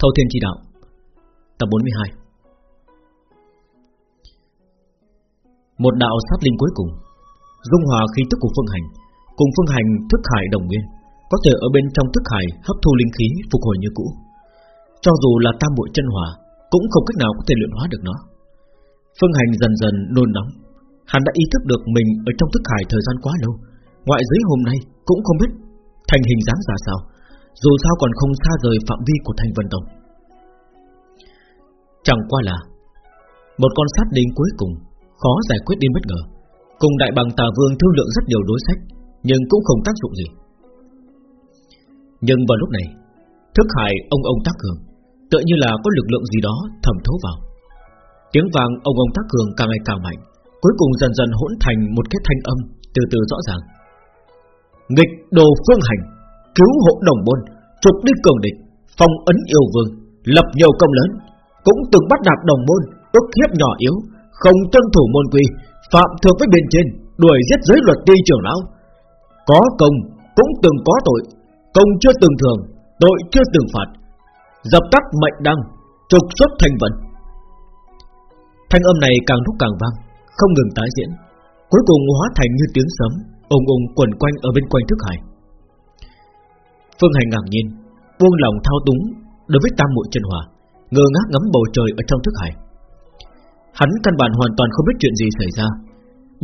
Thâu Thiên Chi Đạo, Tập 42 Một đạo sát linh cuối cùng, Dung hòa khí tức của Phương Hành, Cùng Phương Hành thức hải đồng nguyên, Có thể ở bên trong thức hải hấp thu linh khí Phục hồi như cũ. Cho dù là tam bội chân hòa Cũng không cách nào có thể luyện hóa được nó. Phương Hành dần dần nôn nóng, Hắn đã ý thức được mình ở trong thức hải thời gian quá lâu, Ngoại giới hôm nay cũng không biết Thành hình dáng ra sao. Dù sao còn không xa rời phạm vi của Thanh Vân Tông Chẳng qua là, Một con sát đến cuối cùng, Khó giải quyết đi bất ngờ. Cùng đại bằng tà vương thương lượng rất nhiều đối sách, Nhưng cũng không tác dụng gì. Nhưng vào lúc này, Thức hải ông ông tác cường, Tựa như là có lực lượng gì đó thẩm thấu vào. Tiếng vàng ông ông tác cường càng ngày càng mạnh, Cuối cùng dần dần hỗn thành một cái thanh âm Từ từ rõ ràng. Nghịch đồ phương hành. Cứu hộ đồng môn, Trục đi cường địch, Phong ấn yêu vương, Lập nhiều công lớn, Cũng từng bắt nạt đồng môn, ức hiếp nhỏ yếu, Không tuân thủ môn quy, Phạm thượng với bên trên, Đuổi giết giới luật ti trưởng lão. Có công cũng từng có tội, Công chưa từng thường, Tội chưa từng phạt. Dập tắt mệnh đăng, Trục xuất thành vận. Thanh âm này càng lúc càng vang, Không ngừng tái diễn, Cuối cùng hóa thành như tiếng sấm, ùng ùng quẩn quanh ở bên quanh thức hải. Phương Hành ngạc nhiên, buông lòng thao túng đối với tam muội chân hòa, ngơ ngác ngắm bầu trời ở trong thức hải. Hắn căn bản hoàn toàn không biết chuyện gì xảy ra,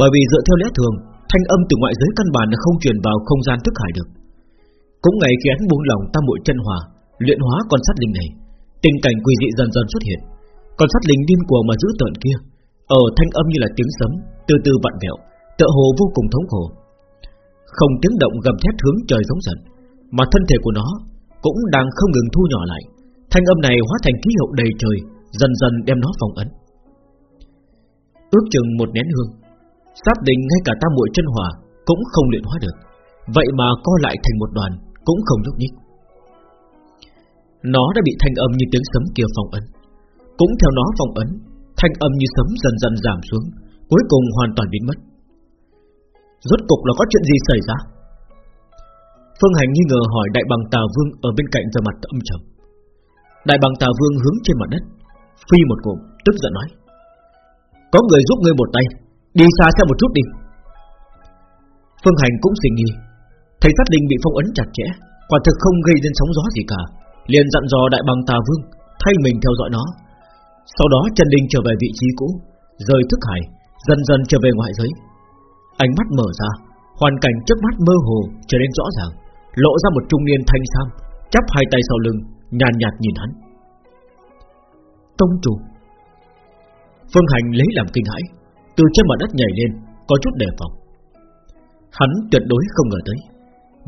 bởi vì dựa theo lẽ thường, thanh âm từ ngoại giới căn bản là không truyền vào không gian thức hải được. Cũng ngày khi hắn buông lòng tam muội chân hòa luyện hóa con sát linh này, tình cảnh quỷ dị dần dần xuất hiện. Con sát linh điên cuồng mà giữ tợn kia, ở thanh âm như là tiếng sấm, từ từ vặn vẹo, tựa hồ vô cùng thống khổ. Không tiếng động gầm thét hướng trời giống giận mà thân thể của nó Cũng đang không ngừng thu nhỏ lại. Thanh âm này hóa thành khí hậu đầy trời, Dần dần đem nó phòng ấn. Ước chừng một nén hương Sát định ngay cả tam muội chân hỏa Cũng không luyện hóa được. Vậy mà co lại thành một đoàn Cũng không nhúc nhích. Nó đã bị thanh âm như tiếng sấm kia phòng ấn. Cũng theo nó phòng ấn, Thanh âm như sấm dần dần giảm xuống, Cuối cùng hoàn toàn biến mất. Rốt cục là có chuyện gì xảy ra? Phương Hành nghi ngờ hỏi Đại bằng Tà Vương Ở bên cạnh về mặt âm trầm. Đại bằng Tà Vương hướng trên mặt đất, Phi một cụm tức giận nói, Có người giúp ngươi một tay, Đi xa xem một chút đi. Phương Hành cũng suy nghi, Thấy sát linh bị phong ấn chặt chẽ, Quả thực không gây nên sóng gió gì cả, liền dặn dò đại bằng tà vương, Thay mình theo dõi nó. Sau đó Trần linh trở về vị trí cũ, Rời thức hải, Dần dần trở về ngoại giới. Ánh mắt mở ra, Hoàn cảnh trước mắt mơ hồ trở nên rõ ràng. Lộ ra một trung niên thanh sam Chắp hai tay sau lưng Nhàn nhạt, nhìn hắn. Tông chủ. Phương Hành lấy làm kinh hãi Từ trên mặt đất nhảy lên Có chút đề phòng. Hắn tuyệt đối không ngờ tới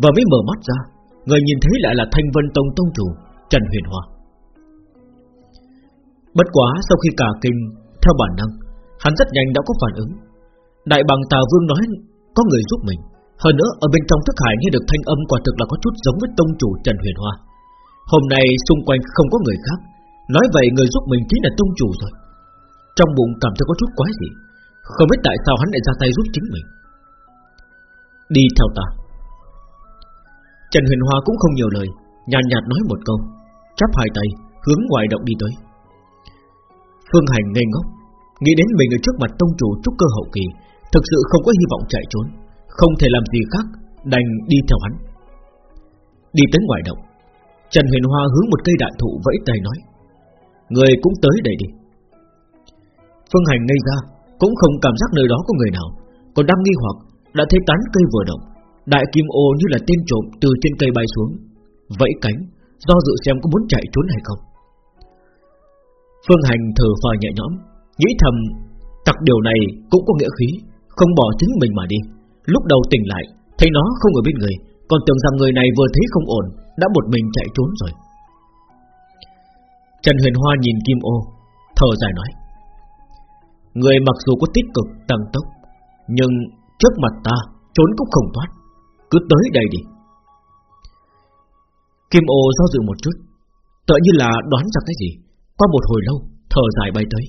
Và mới mở mắt ra Người nhìn thấy lại là Thanh Vân Tông Tông chủ Trần Huyền Hoa. Bất quá sau khi cả kinh Theo bản năng Hắn rất nhanh đã có phản ứng. Đại bằng Tà Vương nói có người giúp mình. Hơn nữa, ở bên trong thức hải nghe được thanh âm quả thực là có chút giống với tông chủ Trần Huyền Hoa. Hôm nay, xung quanh không có người khác. Nói vậy, người giúp mình chính là tông chủ rồi. Trong bụng cảm thấy có chút quái gì Không biết tại sao hắn lại ra tay giúp chính mình. Đi theo ta. Trần Huyền Hoa cũng không nhiều lời, Nhàn nhạt nói một câu, Chắp hai tay, hướng ngoài động đi tới. Phương Hành ngây ngốc, Nghĩ đến mình ở trước mặt tông chủ trúc cơ hậu kỳ, Thực sự không có hy vọng chạy trốn. Không thể làm gì khác, Đành đi theo hắn. Đi tới ngoài động, Trần Huyền Hoa hướng một cây đại thụ vẫy tay nói, Người cũng tới đây đi. Phương Hành ngây ra, Cũng không cảm giác nơi đó có người nào, Còn đang nghi hoặc, Đã thấy tán cây vừa động, Đại kim ô như là tên trộm từ trên cây bay xuống, Vẫy cánh, Do dự xem có muốn chạy trốn hay không. Phương Hành thở phào nhẹ nhõm, Nghĩ thầm, Tặc điều này cũng có nghĩa khí, không bỏ chính mình mà đi. Lúc đầu tỉnh lại Thấy nó không ở bên người Còn tưởng rằng người này vừa thấy không ổn Đã một mình chạy trốn rồi. Trần Huyền Hoa nhìn Kim Ô Thở dài nói Người mặc dù có tích cực tăng tốc Nhưng trước mặt ta Trốn cũng không thoát Cứ tới đây đi. Kim Ô do dự một chút Tựa như là đoán ra cái gì Qua một hồi lâu Thở dài bay tới.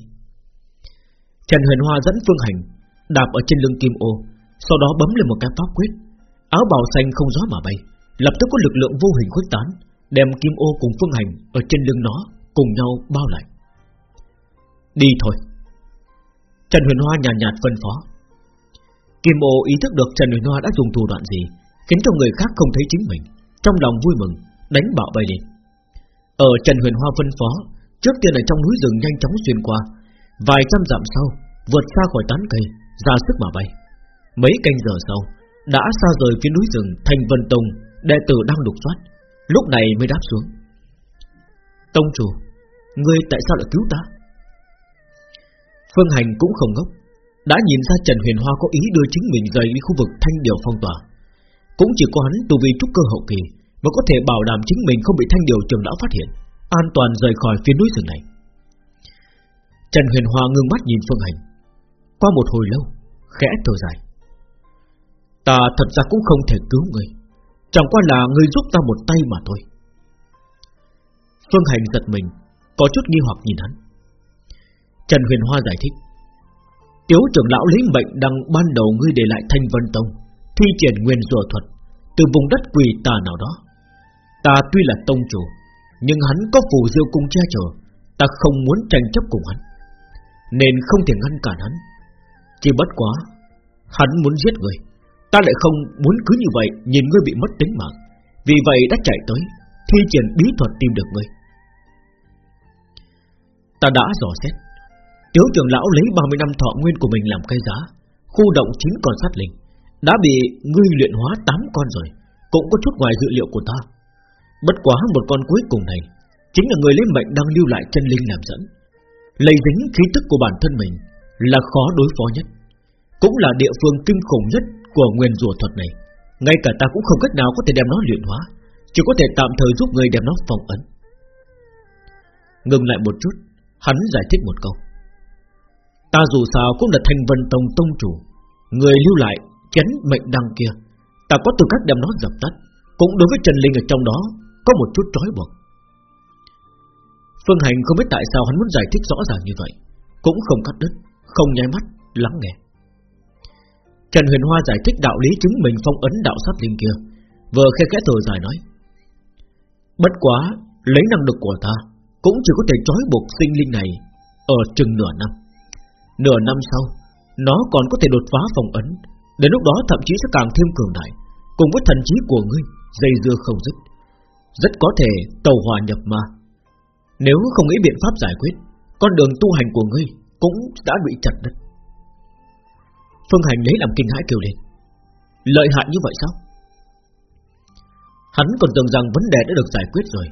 Trần Huyền Hoa dẫn Phương Hành đạp ở trên lưng kim ô, sau đó bấm lên một cái pháp quyết, áo bào xanh không gió mà bay, lập tức có lực lượng vô hình khuếch tán, Đem kim ô cùng phương hành Ở trên lưng nó cùng nhau bao lại. Đi thôi. Trần Huyền Hoa nhàn nhạt, nhạt phân phó. Kim ô ý thức được Trần Huyền Hoa đã dùng thủ đoạn gì Khiến cho người khác không thấy chính mình Trong lòng vui mừng Đánh bạo bay đi Ở Trần Huyền Hoa phân phó Trước tiên ở trong núi rừng nhanh chóng xuyên qua Vài trăm dặm sau Vượt xa khỏi tán cây Ra sức mà bay. Mấy canh giờ sau, Đã xa rời phía núi rừng Thành Vân Tông, Đệ tử đang đục soát, Lúc này mới đáp xuống. Tông chủ, Ngươi tại sao lại cứu ta? Phương Hành cũng không ngốc, Đã nhìn ra Trần Huyền Hoa có ý đưa chính mình rời đi khu vực thanh điều phong tỏa. Cũng chỉ có hắn tu vi trúc cơ hậu kỳ Mới có thể bảo đảm chính mình không bị thanh điều trường lão phát hiện, An toàn rời khỏi phía núi rừng này. Trần Huyền Hoa ngưng mắt nhìn Phương Hành. Qua một hồi lâu, Khẽ thở dài. Ta thật ra cũng không thể cứu người. Chẳng qua là người giúp ta một tay mà thôi. Phương Hành giật mình, Có chút nghi hoặc nhìn hắn. Trần Huyền Hoa giải thích. Tiếu trưởng lão lý mệnh đang ban đầu ngươi để lại thanh vân tông, Thi triển nguyên rùa thuật Từ vùng đất quỷ tà nào đó. Ta tuy là tông chủ, Nhưng hắn có phù diêu cung che chở, Ta không muốn tranh chấp cùng hắn, Nên không thể ngăn cản hắn. Chỉ bất quá, Hắn muốn giết người. Ta lại không muốn cứ như vậy Nhìn ngươi bị mất tính mạng. Vì vậy đã chạy tới, Thi triển bí thuật tìm được ngươi. Ta đã dò xét. Tiếu trưởng lão lấy 30 năm thọ nguyên của mình làm cây giá, Khu động chín con sát linh, Đã bị ngươi luyện hóa 8 con rồi, Cũng có chút ngoài dự liệu của ta. Bất quá một con cuối cùng này, Chính là người lấy mệnh đang lưu lại chân linh làm dẫn. Lấy dính khí tức của bản thân mình Là khó đối phó nhất, Cũng là địa phương kinh khủng nhất của nguyên rùa thuật này. Ngay cả ta cũng không cách nào có thể đem nó luyện hóa, Chỉ có thể tạm thời giúp người đem nó phòng ấn. Ngừng lại một chút, Hắn giải thích một câu. Ta dù sao cũng là thanh vân tông tông chủ, Người lưu lại chấn mệnh đăng kia, Ta có tư cách đem nó dập tắt, Cũng đối với Trần Linh ở trong đó Có một chút trói buộc. Phương Hành không biết tại sao hắn muốn giải thích rõ ràng như vậy, Cũng không cắt đứt, Không nháy mắt lắng nghe. Trần Huyền Hoa giải thích đạo lý chứng mình phong ấn đạo sát linh kia. Vừa khe khẽ thở dài nói, Bất quá, Lấy năng lực của ta, Cũng chỉ có thể trói buộc sinh linh này Ở chừng nửa năm. Nửa năm sau, Nó còn có thể đột phá phòng ấn. Đến lúc đó thậm chí sẽ càng thêm cường đại, Cùng với thần trí của ngươi, Dây dưa không dứt. Rất có thể tàu hòa nhập ma. Nếu không nghĩ biện pháp giải quyết, Con đường tu hành của ngươi Cũng đã bị chặt đứt. Phương Hành lấy làm kinh hãi kêu lên. Lợi hại như vậy sao? Hắn còn tưởng rằng vấn đề đã được giải quyết rồi.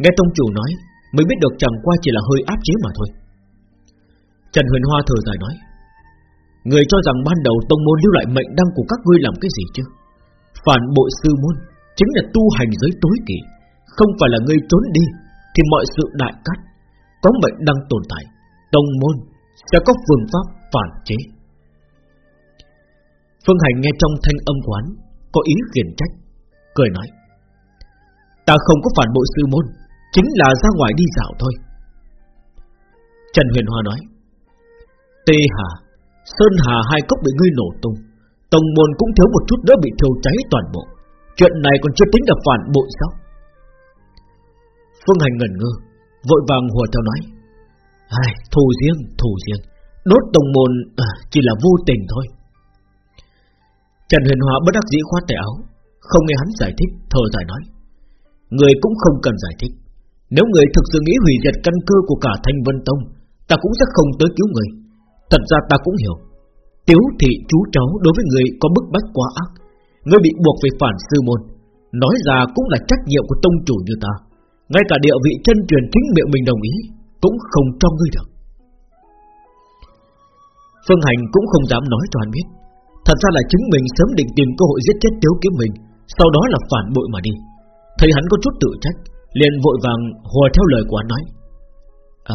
Nghe tông chủ nói Mới biết được chẳng qua chỉ là hơi áp chế mà thôi. Trần Huyền Hoa thở dài nói Người cho rằng ban đầu tông môn lưu lại mệnh đăng của các ngươi làm cái gì chứ? Phản bội sư môn Chính là tu hành giới tối kỵ Không phải là ngươi trốn đi Thì mọi sự đại cắt, Có mệnh đăng tồn tại Tông môn sẽ có phương pháp phản chế. Phương Hành nghe trong thanh âm quán Có ý khiển trách Cười nói Ta không có phản bội sư môn Chính là ra ngoài đi dạo thôi. Trần Huyền Hoa nói Tê Hà Sơn Hà hai cốc bị ngươi nổ tung Tông môn cũng thiếu một chút nữa bị thiêu cháy toàn bộ Chuyện này còn chưa tính là phản bội sao? Phương Hành ngẩn ngơ Vội vàng hùa theo nói Ai, thù riêng, thù riêng Đốt tông môn à, chỉ là vô tình thôi. Trần Huyền Hóa bất đắc dĩ khoát tay áo, Không nghe hắn giải thích, Thở dài nói. Người cũng không cần giải thích. Nếu người thực sự nghĩ hủy diệt căn cơ của cả Thanh Vân Tông, Ta cũng sẽ không tới cứu người. Thật ra ta cũng hiểu. Tiếu thị chú cháu đối với người có bức bách quá ác. Ngươi bị buộc phải phản sư môn, Nói ra cũng là trách nhiệm của tông chủ như ta. Ngay cả địa vị chân truyền chính miệng mình đồng ý Cũng không cho ngươi được. Phương Hành cũng không dám nói cho hắn biết. Thật ra là chính mình sớm định tìm cơ hội giết chết Tiếu Kiếm mình Sau đó là phản bội mà đi. Thấy hắn có chút tự trách, liền vội vàng hòa theo lời của hắn nói.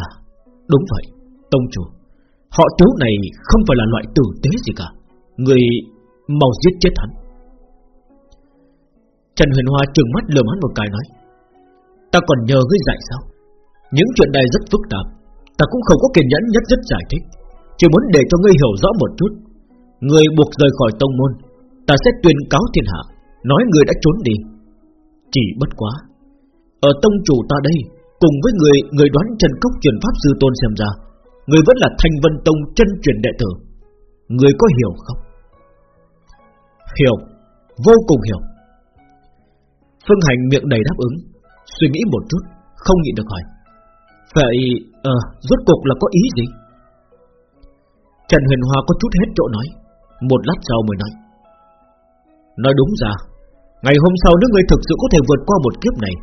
À đúng vậy, Tông chủ. Họ tiếu này không phải là loại tử tế gì cả. Người mau giết chết hắn. Trần Huyền Hoa trừng mắt lườm hắn một cái nói. Ta còn nhờ ngươi dạy sao? Những chuyện này rất phức tạp. Ta cũng không có kiên nhẫn nhất rất giải thích. Chỉ muốn để cho ngươi hiểu rõ một chút. Người buộc rời khỏi tông môn Ta sẽ tuyên cáo thiên hạ Nói người đã trốn đi. Chỉ bất quá Ở tông chủ ta đây Cùng với người người đoán trần cốc truyền pháp sư tôn xem ra Người vẫn là thanh vân tông chân truyền đệ tử. Người có hiểu không? Hiểu Vô cùng hiểu. Phương Hành miệng đầy đáp ứng Suy nghĩ một chút Không nhịn được hỏi. Vậy à, rốt cuộc là có ý gì? Trần Huyền Hoa có chút hết chỗ nói. Một lát sau mới nói. Nói đúng ra, Ngày hôm sau nếu người thực sự có thể vượt qua một kiếp này.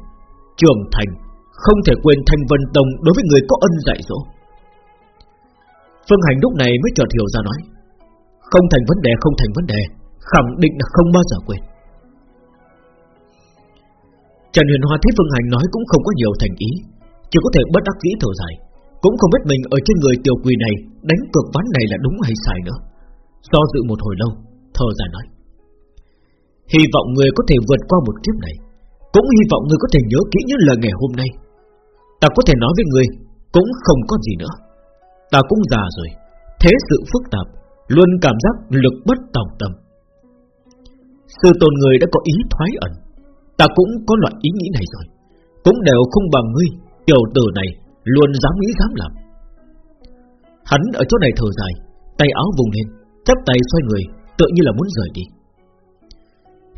Trường thành, Không thể quên Thanh Vân Tông Đối với người có ân dạy dỗ. Phương Hành lúc này mới chợt hiểu ra nói. Không thành vấn đề, không thành vấn đề, Khẳng định là không bao giờ quên. Trần Huyền Hoa thấy Phương Hành nói cũng không có nhiều thành ý, Chỉ có thể bất đắc dĩ thở dài, Cũng không biết mình ở trên người tiểu quỳ này Đánh cược ván này là đúng hay sai nữa. Do dự một hồi lâu, Thở dài nói. Hy vọng người có thể vượt qua một kiếp này, Cũng hy vọng người có thể nhớ kỹ những lời ngày hôm nay. Ta có thể nói với người, Cũng không có gì nữa. Ta cũng già rồi, Thế sự phức tạp, Luôn cảm giác lực bất tòng tâm. Sư tôn người đã có ý thoái ẩn. Ta cũng có loại ý nghĩ này rồi, Cũng đều không bằng ngươi, Tiểu tử này luôn dám nghĩ dám làm. Hắn ở chỗ này thở dài, Tay áo vùng lên. Chắp tay xoay người Tự như là muốn rời đi.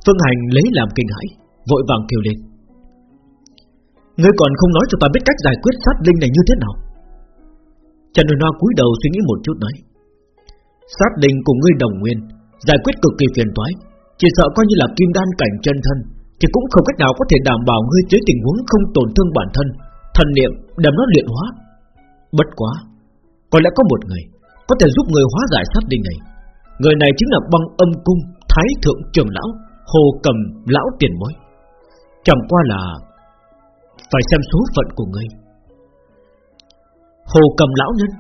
Phương Hành lấy làm kinh hãi, Vội vàng kêu lên. Ngươi còn không nói cho ta biết cách giải quyết sát linh này như thế nào? Trần Huyền na cúi đầu suy nghĩ một chút nói. Sát linh cùng ngươi đồng nguyên, Giải quyết cực kỳ phiền toái, Chỉ sợ coi như là kim đan cảnh chân thân, Thì cũng không cách nào có thể đảm bảo ngươi dưới tình huống không tổn thương bản thân, Thần niệm đem nó luyện hóa. Bất quá, Có lẽ có một người Có thể giúp người hóa giải sát linh này. Người này chính là băng âm cung Thái thượng trưởng lão Hồ cầm lão tiền bối. Chẳng qua là Phải xem số phận của ngươi Hồ cầm lão nhân.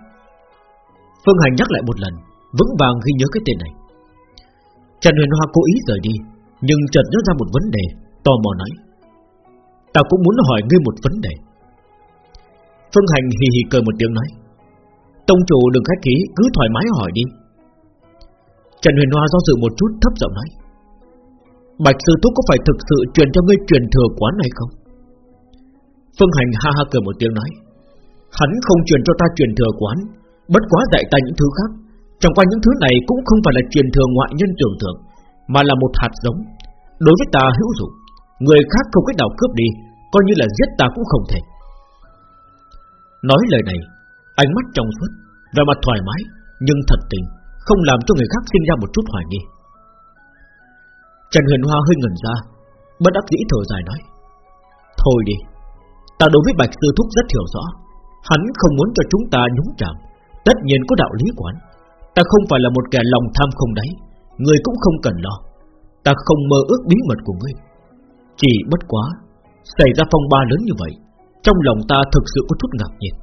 Phương Hành nhắc lại một lần, Vững vàng ghi nhớ cái tên này. Trần Huyền Hoa cố ý rời đi, Nhưng chợt nhớ ra một vấn đề, Tò mò nói. Ta cũng muốn hỏi ngươi một vấn đề. Phương Hành hì hì cười một tiếng nói. Tông chủ đừng khách khí Cứ thoải mái hỏi đi. Trần Huyền Hoa do dự một chút, thấp giọng nói, Bạch Sư Thúc có phải thực sự truyền cho ngươi truyền thừa quán này không? Phương Hành ha ha cười một tiếng nói, Hắn không truyền cho ta truyền thừa quán, Bất quá dạy ta những thứ khác. Chẳng qua những thứ này cũng không phải là truyền thừa ngoại nhân tưởng tượng, Mà là một hạt giống. Đối với ta hữu dụng, Người khác không cách nào cướp đi, Coi như là giết ta cũng không thể. Nói lời này, Ánh mắt trong suốt Và mặt thoải mái, Nhưng thật tình. Không làm cho người khác sinh ra một chút hoài nghi. Trần Huyền Hoa hơi ngẩn ra, Bất đắc dĩ thở dài nói, Thôi đi, Ta đối với Bạch Sư Thúc rất hiểu rõ, Hắn không muốn cho chúng ta nhúng chạm Tất nhiên có đạo lý quán Ta không phải là một kẻ lòng tham không đáy, Người cũng không cần lo, Ta không mơ ước bí mật của ngươi. Chỉ bất quá, Xảy ra phong ba lớn như vậy, Trong lòng ta thực sự có chút ngạc nhiên.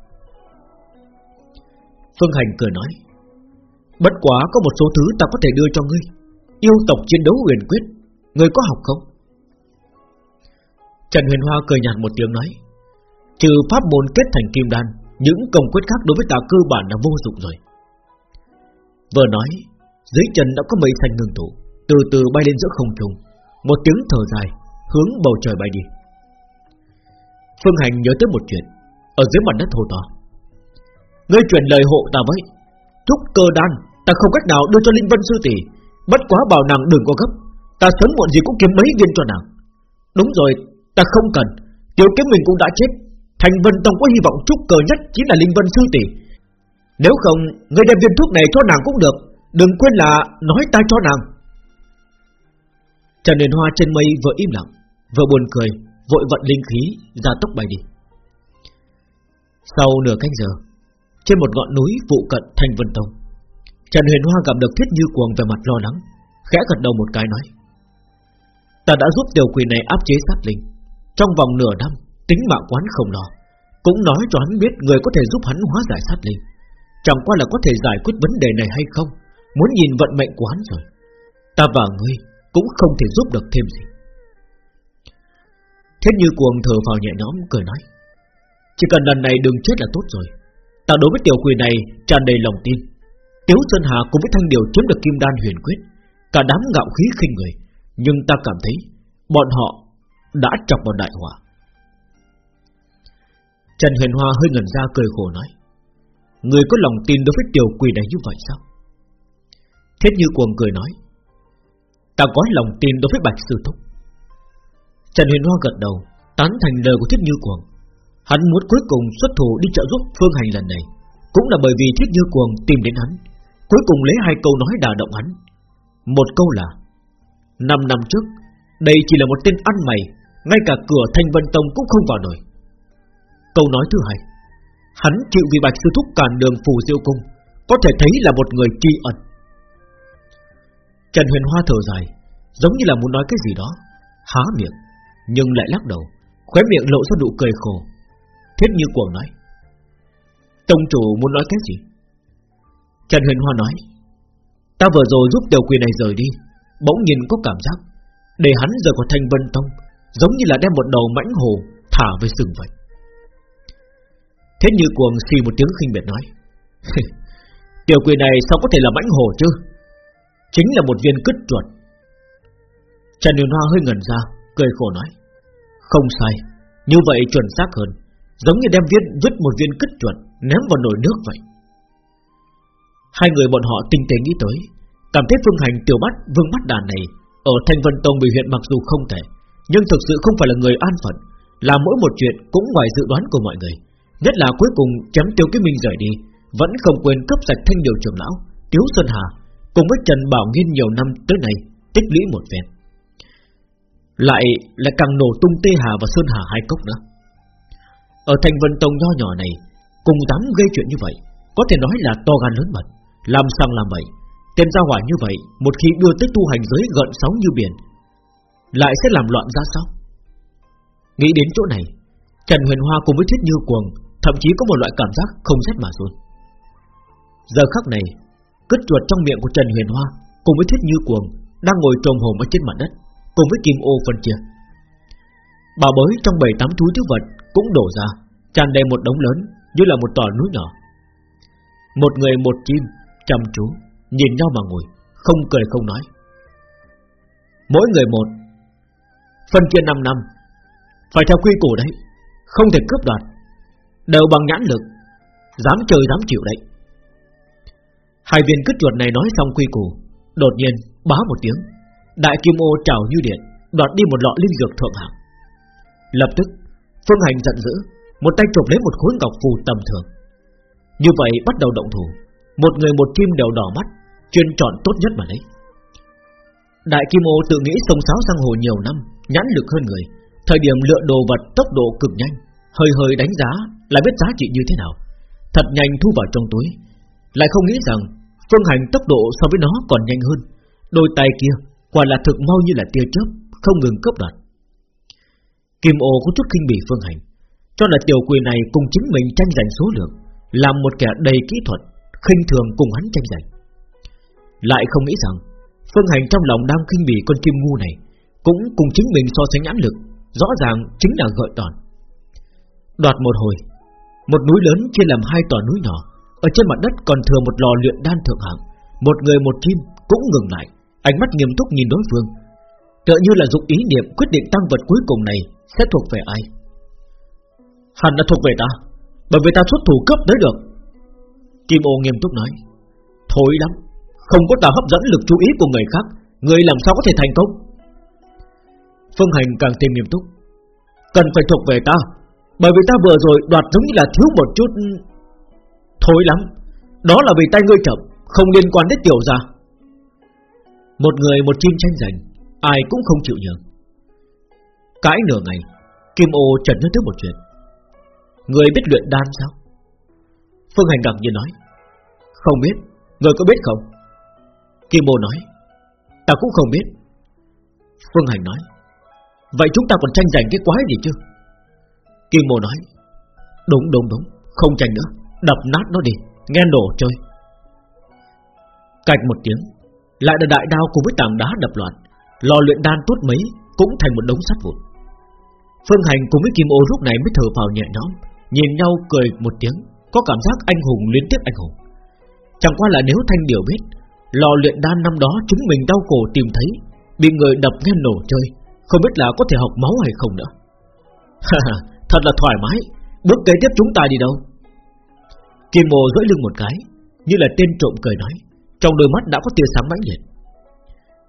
Phương Hành cười nói Bất quá có một số thứ ta có thể đưa cho ngươi. Yêu tộc chiến đấu huyền quyết, Ngươi có học không? Trần Huyền Hoa cười nhạt một tiếng nói, Trừ pháp môn kết thành kim đan, Những công quyết khác đối với ta cơ bản là vô dụng rồi. Vừa nói, Dưới chân đã có mây xanh ngừng tụ, Từ từ bay lên giữa không trung, Một tiếng thở dài, Hướng bầu trời bay đi. Phương Hành nhớ tới một chuyện, Ở dưới mặt đất hồ to. Ngươi truyền lời hộ ta với, Trúc cơ đan. Ta không cách nào đưa cho Linh Vân Sư Tỷ. Bất quá bảo nàng đừng có gấp. Ta sớm muộn gì cũng kiếm mấy viên cho nàng. Đúng rồi, Ta không cần. Tiểu kiếm mình cũng đã chết. Thành Vân Tông có hy vọng trúc cờ nhất Chính là Linh Vân Sư Tỷ. Nếu không, Người đem viên thuốc này cho nàng cũng được. Đừng quên là nói ta cho nàng. Trần Điền Hoa trên mây vừa im lặng, Vừa buồn cười, Vội vận linh khí, ra tốc bay đi. Sau nửa canh giờ, Trên một ngọn núi phụ cận Thành Vân Tông Trần Huyền Hoa gặp được Thiết Như Cuồng về mặt lo lắng, khẽ gật đầu một cái nói: "Ta đã giúp tiểu quỷ này áp chế sát linh, trong vòng nửa năm, tính mạng quán không lo, cũng nói cho hắn biết người có thể giúp hắn hóa giải sát linh, chẳng qua là có thể giải quyết vấn đề này hay không, muốn nhìn vận mệnh quán rồi. Ta và ngươi cũng không thể giúp được thêm gì." Thiết Như Cuồng thở vào nhẹ nhõm cười nói: "Chỉ cần lần này đừng chết là tốt rồi." Ta đối với tiểu quỷ này tràn đầy lòng tin Tiếu Sơn Hà cùng với Thanh Điều chiếm được Kim Đan Huyền Quyết, cả đám ngạo khí khinh người, nhưng ta cảm thấy bọn họ đã chọc vào đại họa. Trần Huyền Hoa hơi ngẩn ra cười khổ nói Người có lòng tin đối với tiểu quỷ này như vậy sao? Thiết như cuồng cười nói Ta có lòng tin đối với Bạch Sư Thúc. Trần Huyền Hoa gật đầu Tán thành lời của Thiết Như Cuồng. Hắn muốn cuối cùng xuất thủ đi trợ giúp Phương Hành lần này Cũng là bởi vì Thiết Như Cuồng tìm đến hắn. Cuối cùng lấy hai câu nói đả động hắn. Một câu là, Năm năm trước, Đây chỉ là một tên ăn mày, Ngay cả cửa Thanh Vân Tông cũng không vào nổi. Câu nói thứ hai, Hắn chịu vì Bạch Sư Thúc cản đường phù diêu cung, Có thể thấy là một người kỳ ẩn Trần Huyền Hoa thở dài, Giống như là muốn nói cái gì đó, Há miệng, Nhưng lại lắc đầu, Khóe miệng lộ ra nụ cười khổ. Thiết như cuồng nói, Tông chủ muốn nói cái gì? Trần Huyền Hoa nói, Ta vừa rồi giúp tiểu quỷ này rời đi, Bỗng nhìn có cảm giác Để hắn rời khỏi thanh vân tông, Giống như là đem một đầu mãnh hồ Thả về sừng vậy. Thế như cuồng xì một tiếng khinh biệt nói Tiểu quỷ này sao có thể là mãnh hồ chứ? Chính là một viên cứt chuột. Trần Huyền Hoa hơi ngẩn ra, Cười khổ nói, Không sai, Như vậy chuẩn xác hơn, Giống như đem viên, vứt một viên cứt chuột Ném vào nồi nước vậy. Hai người bọn họ tinh tế nghĩ tới. Cảm thấy phương hành tiểu bắt vương bắt đàn này Ở Thanh Vân Tông biểu hiện mặc dù không thể, Nhưng thực sự không phải là người an phận. Là mỗi một chuyện cũng ngoài dự đoán của mọi người. Nhất là cuối cùng chấm tiêu cái minh rời đi, Vẫn không quên cấp sạch thanh điều trưởng lão, Tiếu Xuân Hà, Cùng với Trần Bảo Nghiên nhiều năm tới nay, Tích lũy một phen. Lại là càng nổ tung Tê Hà và Sơn Hà hai cốc nữa. Ở thành Vân Tông nho nhỏ này, Cùng dám gây chuyện như vậy, Có thể nói là to gan lớn mật. Làm sang làm vậy? Tên gia hỏa như vậy, Một khi đưa tới tu hành giới gợn sóng như biển, Lại sẽ làm loạn ra sao? Nghĩ đến chỗ này, Trần Huyền Hoa cùng với Thiết Như Cuồng Thậm chí có một loại cảm giác không rét mà run. Giờ khắc này, Cứt chuột trong miệng của Trần Huyền Hoa Cùng với Thiết Như Cuồng Đang ngồi trồm hồn ở trên mặt đất, Cùng với Kim Ô phân chia. Bà bới trong bảy tám túi thứ vật Cũng đổ ra, tràn đầy một đống lớn Như là một tòa núi nhỏ. Một người một chim Chăm chú, Nhìn nhau mà ngồi, Không cười không nói. Mỗi người một. Phân chia 5 năm. Phải theo quy củ đấy, Không thể cướp đoạt. Đều bằng nhãn lực, Dám chơi dám chịu đấy. Hai viên cứt chuột này nói xong quy củ, Đột nhiên bá một tiếng. Đại kim ô trào như điện, Đoạt đi một lọ linh dược thượng hạng. Lập tức, Phương Hành giận dữ, Một tay chụp lấy một khối ngọc phù tầm thường. Như vậy bắt đầu động thủ. Một người một chim đều đỏ mắt, Chuyên chọn tốt nhất mà lấy. Đại kim ô tự nghĩ sông sáo sang hồ nhiều năm, Nhãn lực hơn người. Thời điểm lựa đồ vật tốc độ cực nhanh, Hơi hơi đánh giá là biết giá trị như thế nào. Thật nhanh thu vào trong túi. Lại không nghĩ rằng, Phương hành tốc độ so với nó còn nhanh hơn. Đôi tay kia, quả là thực mau như là tia chớp, Không ngừng cướp đoạt. Kim ô có chút kinh bỉ phương hành, Cho là tiểu quỷ này cùng chính mình tranh giành số lượng, Làm một kẻ đầy kỹ thuật khinh thường cùng hắn tranh giành. Lại không nghĩ rằng, Phương hành trong lòng đang kinh bỉ con kim ngu này, Cũng cùng chính mình so sánh nhãn lực, Rõ ràng chính là gợi toàn. Đoạt một hồi, Một núi lớn chia làm hai tòa núi nhỏ, Ở trên mặt đất còn thừa một lò luyện đan thượng hạng, Một người một chim cũng ngừng lại, Ánh mắt nghiêm túc nhìn đối phương. Tựa như là dụng ý niệm quyết định tăng vật cuối cùng này Sẽ thuộc về ai? Hẳn là thuộc về ta, Bởi vì ta xuất thủ cấp tới được. Kim ô nghiêm túc nói, Thôi lắm, Không có tạo hấp dẫn lực chú ý của người khác, Người làm sao có thể thành công? Phương Hành càng thêm nghiêm túc, Cần phải thuộc về ta, Bởi vì ta vừa rồi đoạt giống như là thiếu một chút. Thôi lắm, Đó là vì tay ngươi chậm, Không liên quan đến tiểu gia. Một người một chim tranh giành, Ai cũng không chịu nhường. Cãi nửa ngày, Kim ô trần nhớ tới một chuyện. Người biết luyện đan sao? Phương Hành ngạc nhiên nói không biết, Người có biết không? Kim Bồ nói, Ta cũng không biết. Phương Hành nói, Vậy chúng ta còn tranh giành cái quái gì chứ? Kim Bồ nói, Đúng đúng đúng, Không tranh nữa, Đập nát nó đi, Nghe nổ chơi. Cạch một tiếng, Lại là đại đao cùng với tảng đá đập loạn, Lò luyện đan tốt mấy Cũng thành một đống sắt vụn. Phương Hành cùng với Kim Ô lúc này mới thở vào nhẹ nhõm, Nhìn nhau cười một tiếng, Có cảm giác anh hùng liên tiếp anh hùng. Chẳng qua là nếu Thanh Điều biết, Lò luyện đan năm đó chúng mình đau khổ tìm thấy, Bị người đập nghe nổ chơi, không biết là có thể học máu hay không nữa. Thật là thoải mái, Bước kế tiếp chúng ta đi đâu? Kim Mô gỡ lưng một cái, Như là tên trộm cười nói, Trong đôi mắt đã có tia sáng mãnh liệt.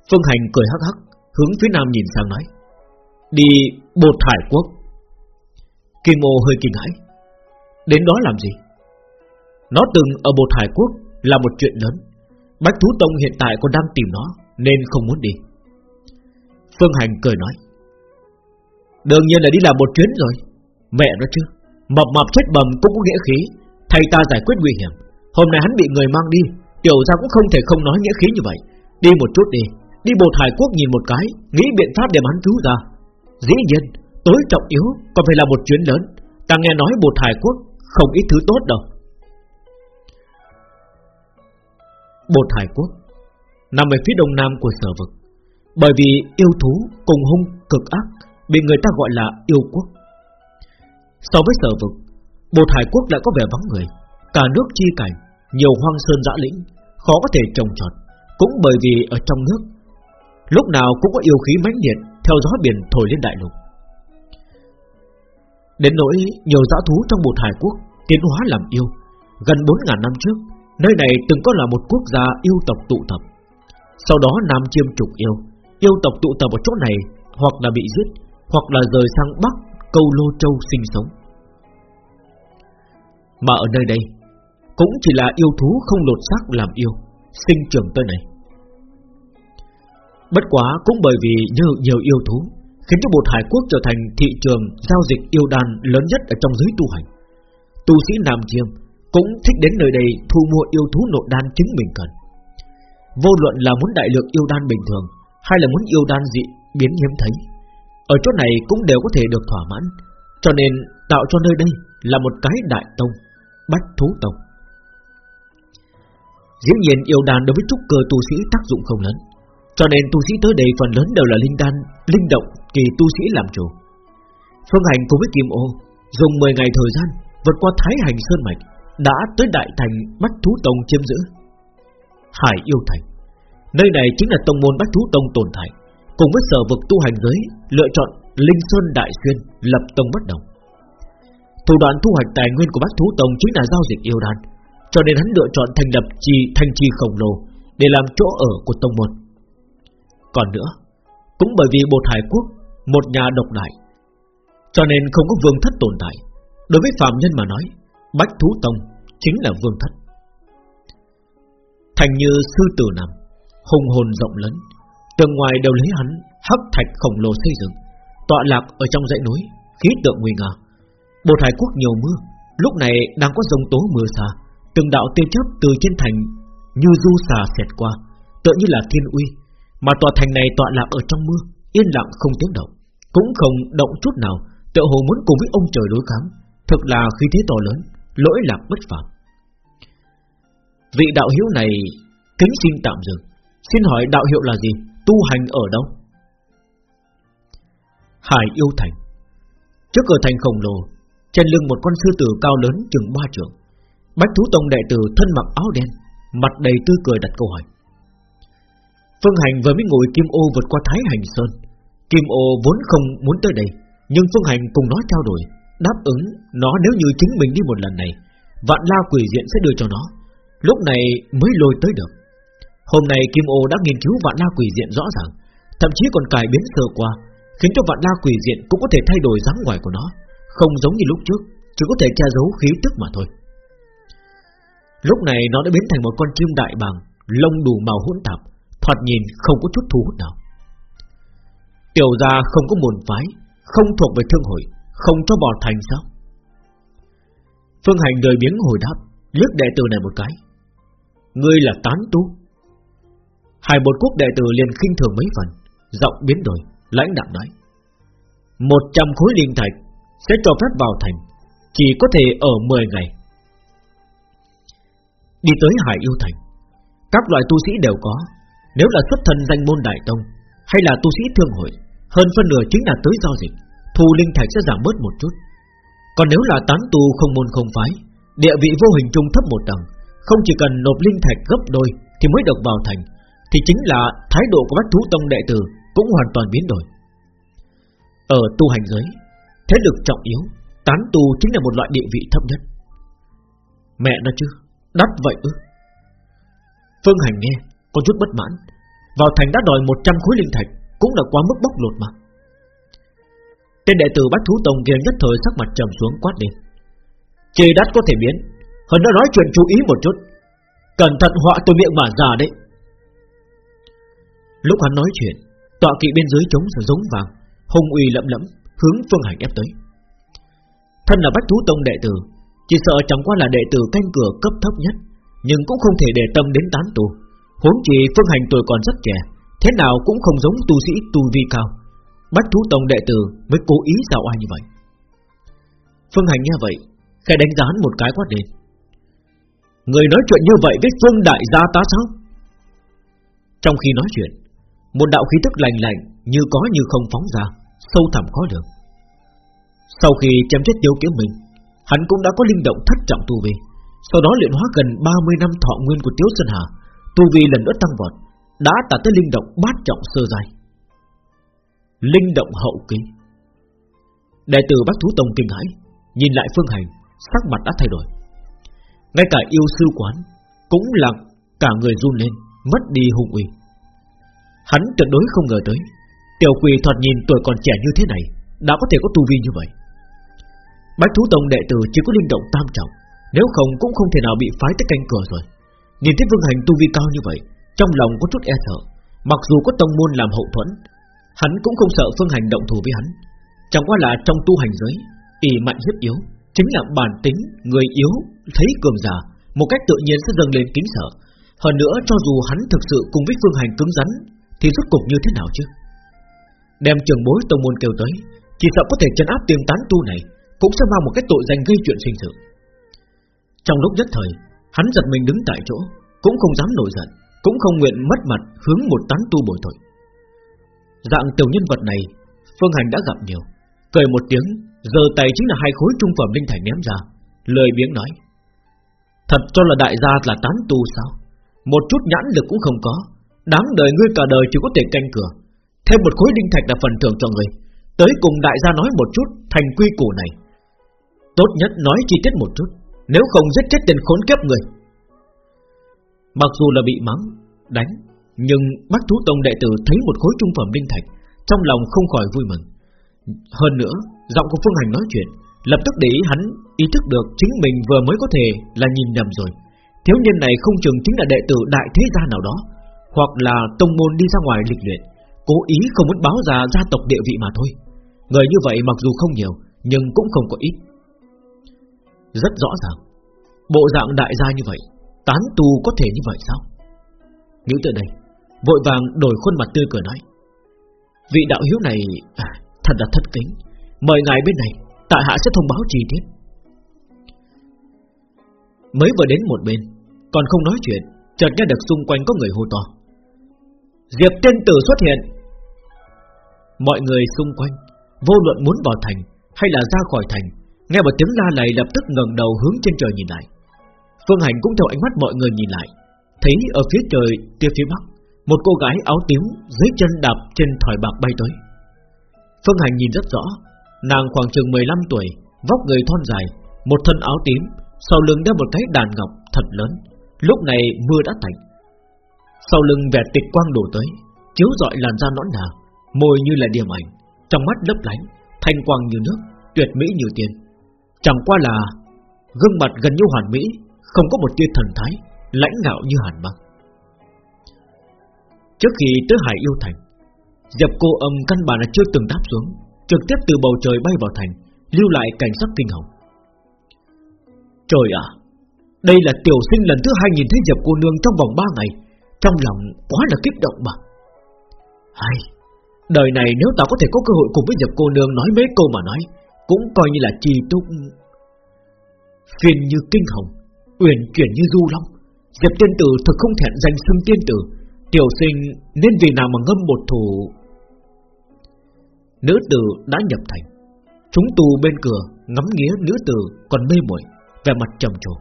Phương Hành cười hắc hắc, Hướng phía nam nhìn sang nói, Đi bột hải quốc. Kim Mô hơi kinh hãi, Đến đó làm gì? Nó từng ở bột hải quốc là một chuyện lớn. Bách Thú Tông hiện tại còn đang tìm nó, Nên không muốn đi. Phương Hành cười nói, Đương nhiên là đi làm một chuyến rồi. Mẹ nó chứ, Mập mập chết bầm cũng có nghĩa khí. Thầy ta giải quyết nguy hiểm. Hôm nay hắn bị người mang đi, Tiểu ra cũng không thể không nói nghĩa khí như vậy. Đi một chút đi Đi bột hải quốc nhìn một cái, Nghĩ biện pháp để hắn cứu ra. Dĩ nhiên, tối trọng yếu Còn phải là một chuyến lớn. Ta nghe nói bột hải quốc Không ít thứ tốt đâu. Bột hải quốc, Nằm ở phía đông nam của sở vực. Bởi vì yêu thú cùng hung cực ác Bị người ta gọi là yêu quốc. So với sở vực, Bột hải quốc lại có vẻ vắng người. Cả nước chi cảnh, Nhiều hoang sơn dã lĩnh, Khó có thể trồng trọt. Cũng bởi vì ở trong nước, Lúc nào cũng có yêu khí mãnh liệt Theo gió biển thổi lên đại lục. Đến nỗi nhiều dã thú trong bột hải quốc Tiến hóa làm yêu, Gần 4.000 năm trước Nơi này từng có là một quốc gia yêu tộc tụ tập. Sau đó Nam Chiêm trục yêu. Yêu tộc tụ tập ở chỗ này, Hoặc là bị giết, Hoặc là rời sang Bắc, Câu Lô Châu sinh sống. Mà ở nơi đây, Cũng chỉ là yêu thú không lột xác làm yêu, Sinh trưởng tới này Bất quá cũng bởi vì nhờ nhiều yêu thú, Khiến cho bột hải quốc trở thành thị trường Giao dịch yêu đan lớn nhất ở trong giới tu hành. Tu sĩ Nam Chiêm cũng thích đến nơi đây Thu mua yêu thú nội đan chính mình cần. Vô luận là muốn đại lượng yêu đan bình thường, Hay là muốn yêu đan dị, biến hiếm thấy, ở chỗ này cũng đều có thể được thỏa mãn. Cho nên, tạo cho nơi đây Là một cái đại tông, Bách thú tông. Dĩ nhiên yêu đan đối với trúc cơ tu sĩ tác dụng không lớn, Cho nên tu sĩ tới đây phần lớn đều là linh đan, Linh động kỳ tu sĩ làm chủ. Phương Hành cùng với Kim Ô Dùng 10 ngày thời gian Vượt qua Thái Hành Sơn Mạch đã tới Đại Thành Bách Thú Tông chiếm giữ Hải Yêu Thành Nơi này chính là tông môn Bách Thú Tông tồn tại cùng với sở vực tu hành giới lựa chọn Linh Sơn Đại Xuyên lập tông bất đồng. Thủ đoạn thu hoạch tài nguyên của Bách Thú Tông chính là giao dịch yêu đan, cho nên hắn lựa chọn thành lập trì thành trì khổng lồ để làm chỗ ở của tông môn. Còn nữa, cũng bởi vì Bột Hải Quốc một nhà độc đại, cho nên không có vương thất tồn tại. Đối với phạm nhân mà nói, Bách Thú Tông chính là vương thất. Thành như sư tử nằm, hùng hồn rộng lớn, Tường ngoài đều lấy hắn hắc thạch khổng lồ xây dựng, tọa lạc ở trong dãy núi, khí tượng nguy ngờ Bột Thái quốc nhiều mưa, lúc này đang có dông tố mưa xa, từng đạo tia chớp từ trên thành như du xà xẹt qua, tựa như là thiên uy, mà tòa thành này tọa lạc ở trong mưa, yên lặng không tiếng động, cũng không động chút nào, tựa hồ muốn cùng với ông trời đối kháng, thực là khí thế to lớn, lỗi lạc bất phàm. Vị đạo hiếu này kính xin tạm dừng, xin hỏi đạo hiệu là gì? tu hành ở đâu? Hải yêu thành Trước cửa thành khổng lồ Trên lưng một con sư tử cao lớn chừng ba trượng Bách thú tông đệ tử thân mặc áo đen Mặt đầy tươi cười đặt câu hỏi Phương Hành vừa mới ngồi Kim Ô vượt qua Thái Hành Sơn Kim Ô vốn không muốn tới đây Nhưng Phương Hành cùng nó trao đổi Đáp ứng nó nếu như chính mình đi một lần này, Vạn la quỷ diện sẽ đưa cho nó. Lúc này mới lôi tới được. Hôm nay Kim Ô đã nghiên cứu vạn la quỷ diện rõ ràng, Thậm chí còn cải biến sơ qua, Khiến cho vạn la quỷ diện cũng có thể thay đổi dáng ngoài của nó, Không giống như lúc trước, Chỉ có thể che giấu khí tức mà thôi. Lúc này nó đã biến thành một con chim đại bàng, Lông đủ màu hỗn tạp, Thoạt nhìn không có chút thu hút nào. Tiểu gia không có môn phái, Không thuộc về thương hội. Không cho bò thành sao? Phương Hành đời biến hồi đáp, Liếc đệ tử này một cái. Ngươi là tán tu. Hai một quốc đệ tử liền khinh thường mấy phần, Giọng biến đổi, Lãnh đạm nói. Một trăm khối linh thạch Sẽ cho phép vào thành, Chỉ có thể ở 10 ngày. Đi tới Hải Yêu Thành, Các loại tu sĩ đều có. Nếu là xuất thân danh môn đại tông, Hay là tu sĩ thương hội, Hơn phân nửa chính là tới giao dịch. Thu linh thạch sẽ giảm bớt một chút. Còn nếu là tán tu không môn không phái Địa vị vô hình trung thấp một tầng Không chỉ cần nộp linh thạch gấp đôi Thì mới được vào thành thì chính là thái độ của Bách Thú Tông đệ tử cũng hoàn toàn biến đổi. Ở tu hành giới, thế lực trọng yếu, Tán tu chính là một loại địa vị thấp nhất. Mẹ nó chứ Đắt vậy ư? Phương Hành nghe Có chút bất mãn. Vào thành đã đòi 100 khối linh thạch Cũng là quá mức bóc lột mà. Tên đệ tử Bách Thú Tông kia nhất thời sắc mặt trầm xuống quát lên. Chê đắt có thể biến Hơn đã nói chuyện chú ý một chút. Cẩn thận họa từ miệng mà già đấy. Lúc hắn nói chuyện, Tọa kỵ bên dưới trống giống vàng Hùng uy lẫm lẫm, Hướng Phương Hành ép tới. Thân là Bách Thú Tông đệ tử, Chỉ sợ chẳng qua là đệ tử canh cửa cấp thấp nhất, Nhưng cũng không thể để tâm đến tán tù. Huống chi Phương Hành tuổi còn rất trẻ, Thế nào cũng không giống tu sĩ tu vi cao. Bách Thú Tông đệ tử mới cố ý dạo ai như vậy? Phương Hành nghe vậy, khẽ đánh giá hắn một cái quát lên. Người nói chuyện như vậy với Phương Đại gia ta sao? Trong khi nói chuyện, Một đạo khí tức lạnh lạnh Như có như không phóng ra, Sâu thẳm khó lường. Sau khi chém chết tiêu kiếm mình Hắn cũng đã có linh động thất trọng tu vi. Sau đó luyện hóa gần 30 năm thọ nguyên của Tiếu Sơn Hà, Tu vi lần nữa tăng vọt, Đã đạt tới linh động bát trọng sơ dài Linh động hậu kỳ Đệ tử Bắc Thú Tông kinh hãi, Nhìn lại Phương Hành, Sắc mặt đã thay đổi. Ngay cả yêu sư quán Cũng lặng cả người run lên, Mất đi hung uy. Hắn tuyệt đối không ngờ tới, Tiểu quỷ thoạt nhìn tuổi còn trẻ như thế này Đã có thể có tu vi như vậy. Bách Thú Tông đệ tử chỉ có linh động tam trọng, Nếu không cũng không thể nào bị phái tới canh cửa rồi. Nhìn thấy Vương Hành tu vi cao như vậy, Trong lòng có chút e sợ, Mặc dù có tông môn làm hậu thuẫn Hắn cũng không sợ Phương Hành động thủ với hắn. Chẳng qua là trong tu hành giới ỷ mạnh hiếp yếu, Chính là bản tính người yếu Thấy cường giả, Một cách tự nhiên sẽ dâng lên kính sợ. Hơn nữa, cho dù hắn thực sự cùng với Phương Hành cứng rắn, Thì rốt cục như thế nào chứ? Đem trường bối tông môn kêu tới, Chỉ sợ có thể chân áp tiêm tán tu này, Cũng sẽ mang một cái tội danh gây chuyện sinh sự. Trong lúc nhất thời, Hắn giật mình đứng tại chỗ, Cũng không dám nổi giận, Cũng không nguyện mất mặt hướng một tán tu bồi tội. Dạng tiểu nhân vật này, Phương Hành đã gặp nhiều. Cười một tiếng Giờ tay chính là hai khối trung phẩm linh thạch ném ra Lời biếng nói. Thật cho là đại gia là tán tu sao? Một chút nhãn lực cũng không có. Đáng đời ngươi cả đời chỉ có thể canh cửa. Thêm một khối linh thạch là phần thưởng cho người. Tới cùng đại gia nói một chút, Thành quy củ này. Tốt nhất nói chi tiết một chút, Nếu không giết chết tên khốn kiếp người. Mặc dù là bị mắng, Đánh nhưng bác thú tông đệ tử thấy một khối trung phẩm linh thạch, Trong lòng không khỏi vui mừng. Hơn nữa, Giọng của Phương Hành nói chuyện, Lập tức để ý hắn, ý thức được chính mình vừa mới có thể là nhìn nhầm rồi. Thiếu niên này không chừng chính là đệ tử đại thế gia nào đó, Hoặc là tông môn đi ra ngoài lịch luyện, Cố ý không muốn báo ra gia tộc địa vị mà thôi. Người như vậy mặc dù không nhiều, Nhưng cũng không có ít. Rất rõ ràng, Bộ dạng đại gia như vậy, Tán tu có thể như vậy sao? Nghĩ từ đây Vội vàng đổi khuôn mặt tươi cười nói Vị đạo hiếu này à, Thật là thất kính. Mời ngài bên này Tại hạ sẽ thông báo chi tiết. Mới vừa đến một bên Còn không nói chuyện Chợt nghe được xung quanh có người hô to Diệp tiên tử xuất hiện. Mọi người xung quanh Vô luận muốn vào thành Hay là ra khỏi thành Nghe một tiếng la này lập tức ngẩng đầu hướng trên trời nhìn lại. Phương Hành cũng theo ánh mắt mọi người nhìn lại Thấy ở phía trời kia phía bắc một cô gái áo tím dưới chân đạp trên thỏi bạc bay tới. Phương Hành nhìn rất rõ, Nàng khoảng chừng 15 tuổi, Vóc người thon dài, Một thân áo tím, Sau lưng đeo một cái đàn ngọc thật lớn, Lúc này mưa đã tạnh. Sau lưng vẻ tịch quang đổ tới, Chiếu rọi làn da nõn nà, Môi như là điểm ảnh, Trong mắt lấp lánh, Thanh quang như nước, Tuyệt mỹ như tiền Chẳng qua là Gương mặt gần như hoàn mỹ, Không có một tia thần thái, Lãnh ngạo như hàn băng. Trước khi tới Hải Yêu Thành, Diệp cô âm căn bản là chưa từng đáp xuống, Trực tiếp từ bầu trời bay vào thành, Lưu lại cảnh sắc kinh hồng. Trời ạ, Đây là tiểu sinh lần thứ hai nhìn thấy Diệp cô nương trong vòng 3 ngày, Trong lòng quá là kích động mà. Hay, Đời này nếu ta có thể có cơ hội cùng với Diệp cô nương nói mấy câu mà nói, Cũng coi như là trì túc Phiền như kinh hồng, Uyển chuyển như du long, Diệp tiên tử thật không thẹn danh xưng tiên tử Tiểu sinh nên vì nào mà ngâm một thủ? Nữ tử đã nhập thành. Chúng tù bên cửa, Ngắm nghía nữ tử còn mê muội Về mặt trầm trồ.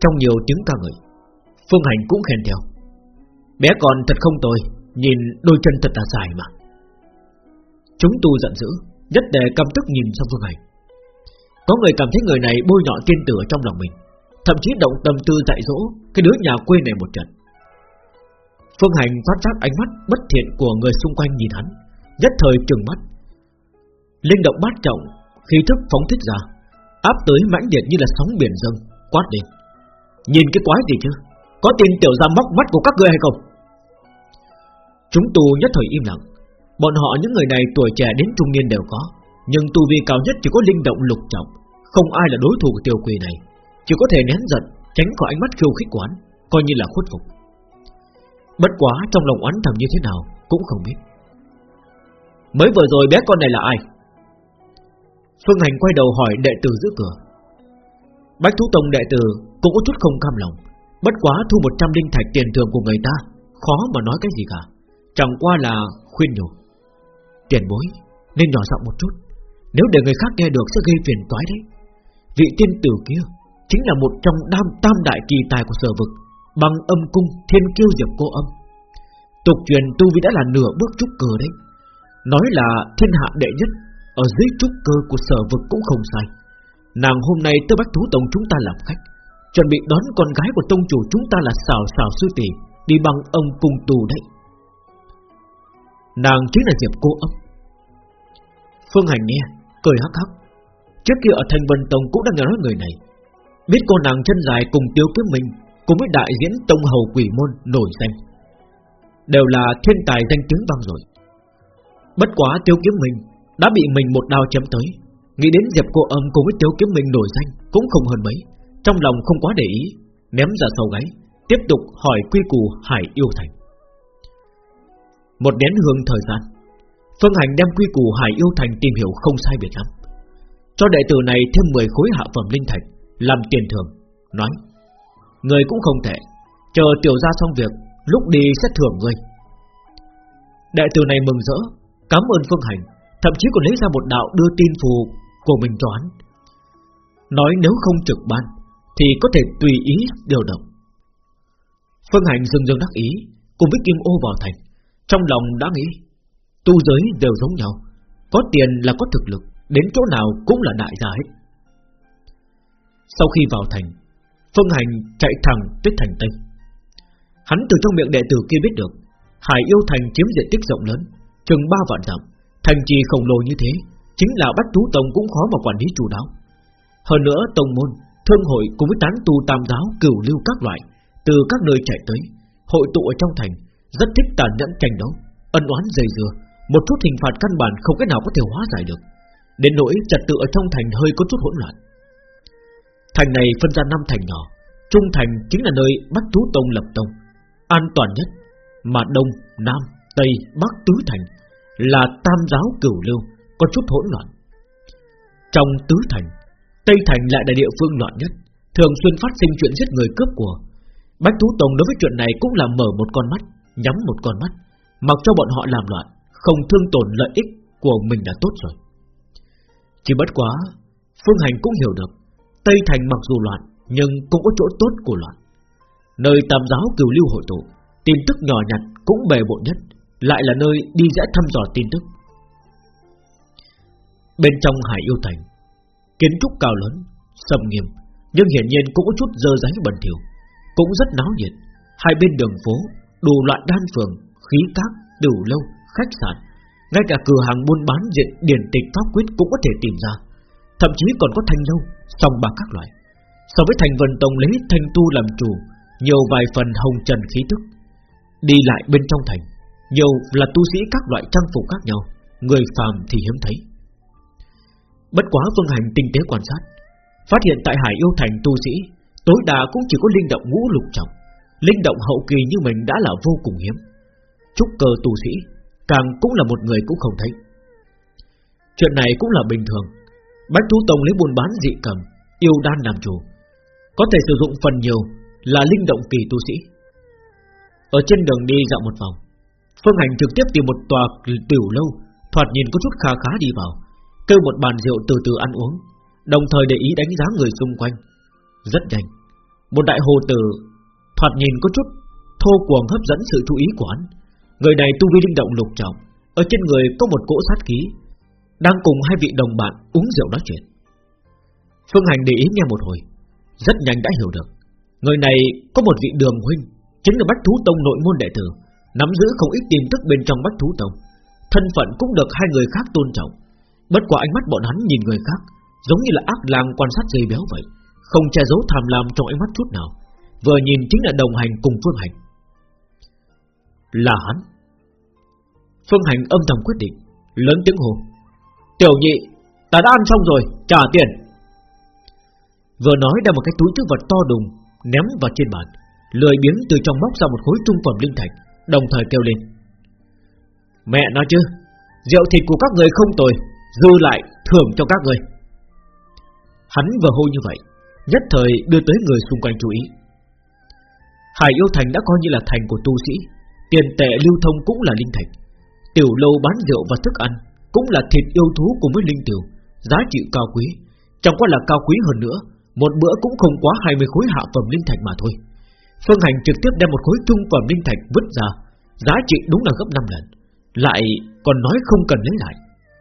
Trong nhiều tiếng ca ngợi, Phương Hành cũng khen theo. Bé con thật không tồi, Nhìn đôi chân thật là dài mà. Chúng tu giận dữ, Nhất đề căm tức nhìn sang Phương Hành. Có người cảm thấy người này bôi nhọ tiên tử trong lòng mình, Thậm chí động tâm tư dạy dỗ Cái đứa nhà quê này một trận. Phương Hành phát giác ánh mắt bất thiện của người xung quanh nhìn hắn, Nhất thời trừng mắt. Linh động bát trọng, Khí thức phóng thích ra, Áp tới mãnh liệt như là sóng biển dâng, Quát lên. Nhìn cái quái gì chứ? Có tin tiểu ra móc mắt của các ngươi hay không? Chúng tu nhất thời im lặng. Bọn họ, những người này tuổi trẻ đến trung niên đều có, Nhưng tu vi cao nhất chỉ có linh động lục trọng. Không ai là đối thủ của tiêu quỷ này, Chỉ có thể nén giận, Tránh khỏi ánh mắt khiêu khích quán Coi như là khuất phục. Bất quá trong lòng oán thầm như thế nào Cũng không biết. Mới vừa rồi bé con này là ai? Phương Hành quay đầu hỏi đệ tử giữ cửa. Bách Thú Tông đệ tử Cũng có chút không cam lòng. Bất quá thu 100 linh thạch tiền thường của người ta, Khó mà nói cái gì cả. Chẳng qua là khuyên nhủ. Tiền bối, nên nhỏ giọng một chút. Nếu để người khác nghe được sẽ gây phiền toái đấy. Vị tiên tử kia Chính là một trong đam, tam đại kỳ tài của sở vực. Bằng âm cung thiên kiêu diệp cô âm. Tục truyền tu vi đã là nửa bước trúc cơ đấy. Nói là thiên hạ đệ nhất, Ở dưới trúc cơ của sở vực cũng không sai. Nàng hôm nay tới Bách Thú Tông chúng ta làm khách, Chuẩn bị đón con gái của tông chủ chúng ta là xào xào sư tỷ, Đi bằng ông cung tù đấy. Nàng chính là Diệp cô âm. Phương Hành nghe, Cười hắc hắc. Trước kia ở Thành Vân Tông cũng đã nghe nói người này. Biết cô nàng chân dài cùng tiêu kiếm mình Cùng với đại diễn Tông Hầu Quỷ Môn nổi danh. Đều là thiên tài danh tiếng vang rồi Bất quá tiêu kiếm mình Đã bị mình một đao chém tới. Nghĩ đến Diệp cô âm cùng với tiêu kiếm mình nổi danh Cũng không hơn mấy, Trong lòng không quá để ý, Ném ra sau gáy, Tiếp tục hỏi quy củ Hải Yêu Thành. Một nén hương thời gian, Phương Hành đem quy củ Hải Yêu Thành tìm hiểu không sai biệt lắm. Cho đệ tử này thêm 10 khối hạ phẩm linh thạch Làm tiền thưởng, Nói Người cũng không thể. Chờ tiểu ra xong việc, Lúc đi sẽ thưởng người. Đệ tử này mừng rỡ, Cảm ơn Phương Hành, Thậm chí còn lấy ra một đạo đưa tin phù của mình cho hắn Nói nếu không trực ban, Thì có thể tùy ý điều động. Phương Hành dừng dừng đắc ý, Cùng với Kim Ô vào thành. Trong lòng đã nghĩ, Tu giới đều giống nhau, Có tiền là có thực lực, Đến chỗ nào cũng là đại gia hết. Sau khi vào thành Phương Hành chạy thẳng tới thành Tây. Hắn từ trong miệng đệ tử kia biết được, Hải yêu thành chiếm diện tích rộng lớn, Chừng 3 vạn dặm, Thành trì khổng lồ như thế, Chính là Bách Tú Tông cũng khó mà quản lý chủ đáo. Hơn nữa, Tông Môn, Thương hội cùng với tán tu tam giáo, Cửu lưu các loại, Từ các nơi chạy tới, Hội tụ ở trong thành, Rất thích tàn nhẫn tranh đấu, Ân oán dày dừa Một chút hình phạt căn bản không cái nào có thể hóa giải được. Đến nỗi trật tự ở trong thành hơi có chút hỗn loạn. Thành này phân ra năm thành nhỏ. Trung thành chính là nơi bắt Tú Tông lập tông. An toàn nhất Mà Đông, Nam, Tây, Bắc Tứ Thành Là tam giáo cửu lưu Có chút hỗn loạn. Trong Tứ Thành Tây Thành lại là địa phương loạn nhất Thường xuyên phát sinh chuyện giết người cướp của. Bách Tú Tông đối với chuyện này cũng là mở một con mắt Nhắm một con mắt Mặc cho bọn họ làm loạn Không thương tổn lợi ích của mình đã tốt rồi. Chỉ bất quá Phương Hành cũng hiểu được Tây Thành mặc dù loạn, Nhưng cũng có chỗ tốt của loạn. Nơi tam giáo cửu lưu hội tụ, Tin tức nhỏ nhặt cũng bề bộ nhất, Lại là nơi đi dễ thăm dò tin tức. Bên trong hải yêu thành, Kiến trúc cao lớn, Sầm nghiêm, Nhưng hiển nhiên cũng có chút dơ giấy bẩn thỉu, Cũng rất náo nhiệt. Hai bên đường phố, Đủ loại đan phường, Khí các Đủ lâu, Khách sạn, Ngay cả cửa hàng buôn bán diện điển tịch pháp quyết cũng có thể tìm ra. Thậm chí còn có thanh lâu Song bạc các loại. So với thành vân tông lấy thanh tu làm chủ, Nhiều vài phần hồng trần khí tức. Đi lại bên trong thành, Nhiều là tu sĩ các loại trang phục khác nhau, Người phàm thì hiếm thấy. Bất quá vương hành tinh tế quan sát, Phát hiện tại hải yêu thành tu sĩ, Tối đa cũng chỉ có linh động ngũ lục trọng. Linh động hậu kỳ như mình đã là vô cùng hiếm. Trúc cơ tu sĩ Càng cũng là một người cũng không thấy. Chuyện này cũng là bình thường Bách Thú Tông lấy buôn bán dị cầm, Yêu đan làm chủ. Có thể sử dụng phần nhiều là linh động kỳ tu sĩ. Ở trên đường đi dạo một vòng, Phương Hành trực tiếp tìm một tòa tiểu lâu, Thoạt nhìn có chút khá khá đi vào, Kêu một bàn rượu từ từ ăn uống, Đồng thời để ý đánh giá người xung quanh. Rất nhanh, Một đại hồ tử Thoạt nhìn có chút thô cuồng hấp dẫn sự chú ý của hắn. Người này tu vi linh động lục trọng, Ở trên người có một cỗ sát khí đang cùng hai vị đồng bạn uống rượu nói chuyện. Phương Hành để ý nghe một hồi, Rất nhanh đã hiểu được. Người này có một vị đường huynh, Chính là Bách Thú Tông nội môn đệ tử, Nắm giữ không ít tin tức bên trong Bách Thú Tông. Thân phận cũng được hai người khác tôn trọng. Bất quả ánh mắt bọn hắn nhìn người khác, Giống như là ác lang quan sát dây béo vậy, Không che giấu tham lam trong ánh mắt chút nào, Vừa nhìn chính là đồng hành cùng Phương Hành. Là hắn. Phương Hành âm thầm quyết định, Lớn tiếng hồ Tiểu nhị, Ta đã ăn xong rồi, Trả tiền. Vừa nói đem một cái túi chứa vật to đùng, Ném vào trên bàn, Lười biếng từ trong móc ra một khối trung phẩm linh thạch, Đồng thời kêu lên. Mẹ nói chứ, Rượu thịt của các người không tồi, Dư lại thưởng cho các người. Hắn vừa hô như vậy, Nhất thời đưa tới người xung quanh chú ý. Hải yêu thành đã coi như là thành của tu sĩ, Tiền tệ lưu thông cũng là linh thạch. Tiểu lâu bán rượu và thức ăn cũng là thịt yêu thú cùng với linh tiểu, Giá trị cao quý. Chẳng qua là cao quý hơn nữa, Một bữa cũng không quá 20 khối hạ phẩm linh thạch mà thôi. Phương Hành trực tiếp đem một khối trung phẩm linh thạch vứt ra, Giá trị đúng là gấp 5 lần. Lại còn nói không cần lấy lại.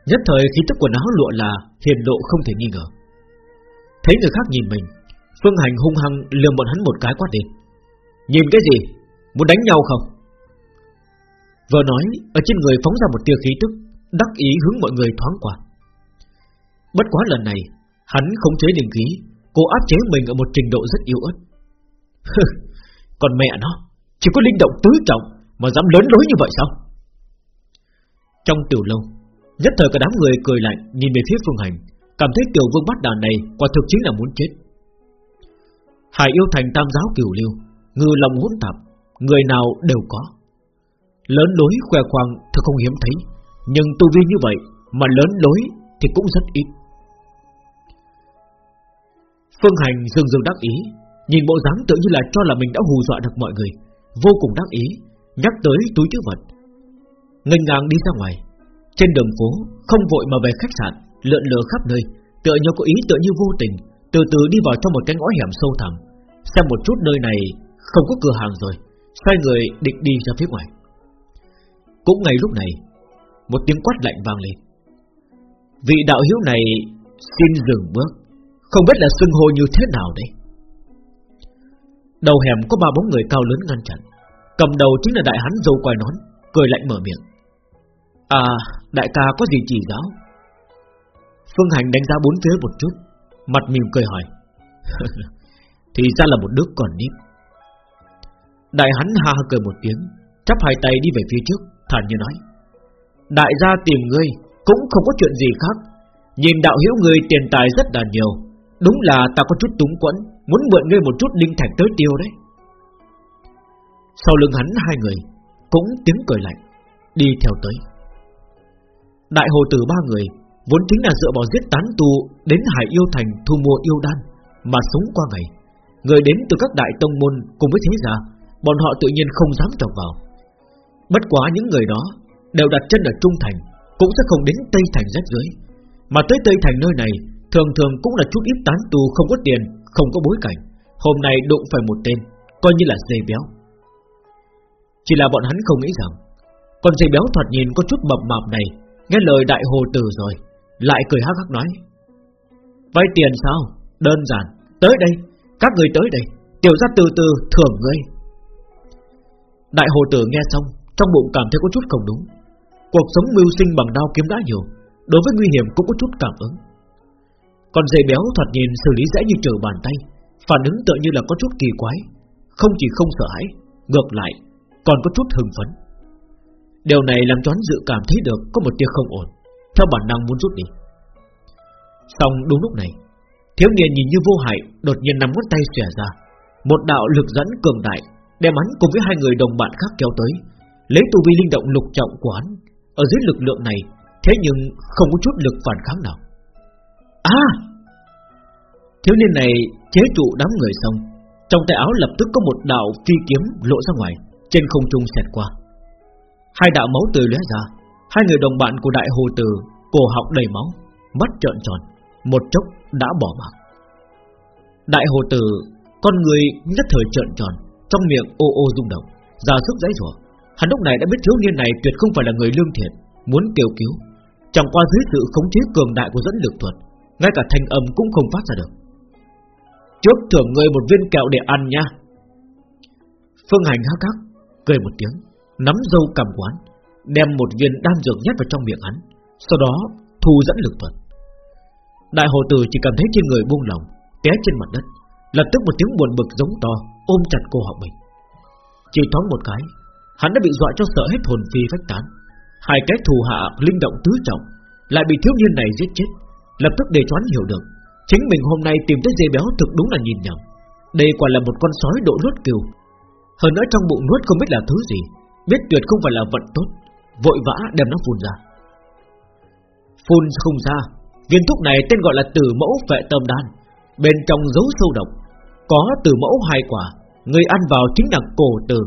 Nhất thời khí tức quần áo lụa là Hiền độ không thể nghi ngờ. Thấy người khác nhìn mình, Phương Hành hung hăng lườm bọn hắn một cái quát đi Nhìn cái gì? Muốn đánh nhau không? Vừa nói, Ở trên người phóng ra một tia khí tức. Đắc ý hướng mọi người thoáng qua. Bất quá lần này, Hắn không chế linh khí, Cô áp chế mình ở một trình độ rất yếu ớt. Còn mẹ nó, Chỉ có linh động tứ trọng Mà dám lớn lối như vậy sao? Trong tiểu lâu, Nhất thời cả đám người cười lạnh Nhìn về phía phương hành, Cảm thấy tiểu vương bắt đàn này Quả thực chính là muốn chết. Hải yêu thành tam giáo cửu lưu, Ngư lòng hỗn tạp, Người nào đều có. Lớn lối khoe khoang thật không hiếm thấy. Nhưng tu vi như vậy Mà lớn lối thì cũng rất ít. Phương Hành dừng dừng đắc ý, Nhìn bộ dáng tự như là cho là mình đã hù dọa được mọi người, Vô cùng đắc ý, Nhắc tới túi chữ vật. Ngân ngang đi ra ngoài, Trên đường phố không vội mà về khách sạn, Lượn lờ khắp nơi, Tựa như có ý tựa như vô tình, Từ từ đi vào trong một cái ngõ hẻm sâu thẳm. Xem một chút nơi này, không có cửa hàng rồi, Xoay người định đi ra phía ngoài. Cũng ngay lúc này một tiếng quát lạnh vang lên. Vị đạo hiếu này Xin dừng bước. Không biết là xưng hô như thế nào đấy. Đầu hẻm có ba bóng người cao lớn ngăn chặn. Cầm đầu chính là đại hán dâu quai nón, Cười lạnh mở miệng. À đại ca có gì chỉ giáo? Phương Hành đánh giá bốn phía một chút, Mặt mỉm cười hỏi. Thì ra là một đứa còn nít. Đại hắn ha ha cười một tiếng, Chắp hai tay đi về phía trước, Thản như nói. Đại gia tìm ngươi Cũng không có chuyện gì khác. Nhìn đạo hữu ngươi tiền tài rất là nhiều, Đúng là ta có chút túng quẫn, Muốn mượn ngươi một chút linh thạch tới tiêu đấy. Sau lưng hắn hai người Cũng tiếng cười lạnh, Đi theo tới. Đại hồ tử ba người Vốn chính là dựa vào giết tán tu Đến hải yêu thành thu mua yêu đan Mà sống qua ngày. Người đến từ các đại tông môn cùng với thế gia, Bọn họ tự nhiên không dám chọc vào. Bất quá những người đó Đều đặt chân ở Trung Thành, Cũng sẽ không đến Tây Thành rách dưới Mà tới Tây Thành nơi này, Thường thường cũng là chút ít tán tu, không có tiền, Không có bối cảnh. Hôm nay đụng phải một tên, Coi như là dây béo. Chỉ là bọn hắn không nghĩ rằng, Con dây béo thoạt nhìn có chút mập mạp này, Nghe lời đại hồ tử rồi, Lại cười hắc hắc nói. Vay tiền sao? Đơn giản, Tới đây, Các người tới đây, Tiểu gia từ từ thưởng ngươi. Đại hồ tử nghe xong, Trong bụng cảm thấy có chút không đúng. Cuộc sống mưu sinh bằng đao kiếm đã nhiều, Đối với nguy hiểm cũng có chút cảm ứng. Còn dây béo thoạt nhìn xử lý dễ như trở bàn tay, Phản ứng tự như là có chút kỳ quái, Không chỉ không sợ hãi, Ngược lại, còn có chút hưng phấn. Điều này làm cho hắn dự cảm thấy được Có một tia không ổn, Theo bản năng muốn rút đi. Xong đúng lúc này, Thiếu niên nhìn như vô hại Đột nhiên nắm ngón tay xòe ra, Một đạo lực dẫn cường đại Đem hắn cùng với hai người đồng bạn khác kéo tới, Lấy tu vi linh động lục trọng của hắn. Ở dưới lực lượng này, Thế nhưng không có chút lực phản kháng nào. À! Thiếu niên này chế trụ đám người xong, Trong tay áo lập tức có một đạo phi kiếm lộ ra ngoài, Trên không trung xẹt qua. Hai đạo máu tươi lóe ra, Hai người đồng bạn của đại hồ tử, Cổ họng đầy máu, Mắt trợn tròn, Một chốc đã bỏ mạng. Đại hồ tử, Con người nhất thời trợn tròn, Trong miệng ô ô rung động, ra sức giãy rủa. Hắn lúc này đã biết thiếu niên này tuyệt không phải là người lương thiện, Muốn kêu cứu. Chẳng qua dưới sự khống chế cường đại của dẫn lực thuật, Ngay cả thanh âm cũng không phát ra được. Trước thưởng người một viên kẹo để ăn nha. Phương Hành hắc hắc, Cười một tiếng, Nắm dâu cầm quán, Đem một viên đan dược nhét vào trong miệng hắn, Sau đó thu dẫn lực thuật. Đại hồ tử chỉ cảm thấy trên người buông lỏng, Té trên mặt đất, Lập tức một tiếng buồn bực giống to Ôm chặt cô họng mình Chỉ thoáng một cái Hắn đã bị dọa cho sợ hết hồn phi phách tán. Hai cái thù hạ linh động tứ trọng, Lại bị thiếu niên này giết chết, Lập tức để choán hiểu được. Chính mình hôm nay tìm tới dê béo thực đúng là nhìn nhầm. Đây quả là một con sói độ nuốt kiều. Hơn nữa trong bụng nuốt không biết là thứ gì, Biết tuyệt không phải là vận tốt, Vội vã đem nó phun ra. Phun không ra, Viên thuốc này tên gọi là tử mẫu vệ tâm đan. Bên trong dấu sâu độc, Có tử mẫu hai quả, Người ăn vào chính là cổ tử.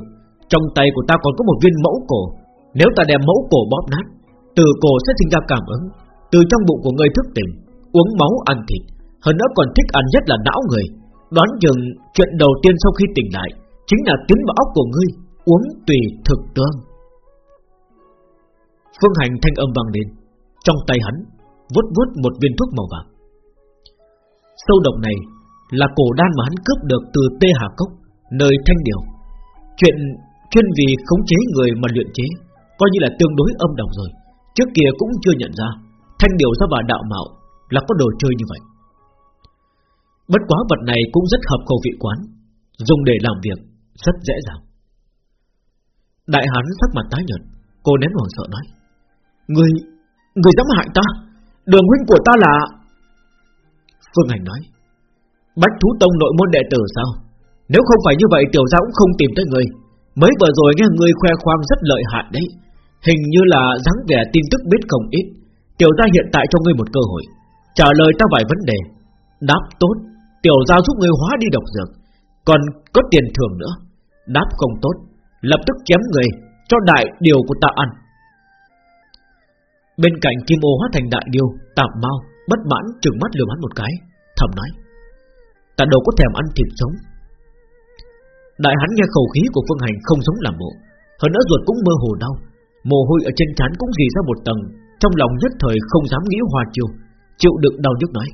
Trong tay của ta còn có một viên mẫu cổ. Nếu ta đem mẫu cổ bóp nát, Từ cổ sẽ sinh ra cảm ứng. Từ trong bụng của người thức tỉnh, Uống máu ăn thịt. Hơn nữa còn thích ăn nhất là não người. Đoán chừng chuyện đầu tiên sau khi tỉnh lại Chính là tiến vào óc của ngươi Uống tùy thực tương. Phương hành thanh âm vang lên. Trong tay hắn, vuốt vuốt một viên thuốc màu vàng. Sâu độc này Là cổ đan mà hắn cướp được từ Tê Hà Cốc, Nơi thanh điều Chuyện chuyên vì khống chế người mà luyện chế Coi như là tương đối âm độc rồi. Trước kia cũng chưa nhận ra Thanh điều ra bà đạo mạo Là có đồ chơi như vậy. Bất quá vật này cũng rất hợp khẩu vị quán Dùng để làm việc Rất dễ dàng. Đại hán sắc mặt tái nhợt Cô nén hoảng sợ nói Người, người dám hại ta? Đường huynh của ta là Phương Hành nói Bách Thú Tông nội môn đệ tử sao? Nếu không phải như vậy tiểu gia cũng không tìm tới người. Mới vừa rồi nghe người khoe khoang rất lợi hại đấy. Hình như là dáng vẻ tin tức biết không ít. Tiểu gia hiện tại cho ngươi một cơ hội. Trả lời ta vài vấn đề. Đáp tốt. Tiểu gia giúp ngươi hóa đi độc dược. Còn có tiền thưởng nữa. Đáp không tốt. Lập tức chém người. Cho đại điều của ta ăn. Bên cạnh Kim Ô hóa thành đại điêu Tạm mau bất mãn trừng mắt lườm hắn một cái, Thầm nói. Ta đâu có thèm ăn thịt sống. Đại hắn nghe khẩu khí của Phương Hành không giống làm bộ, Hơn nữa ruột cũng mơ hồ đau. Mồ hôi ở trên trán cũng dì ra một tầng, Trong lòng nhất thời không dám nghĩ hòa chiều Chịu đựng đau nhức nói,